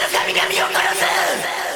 の神々を殺す。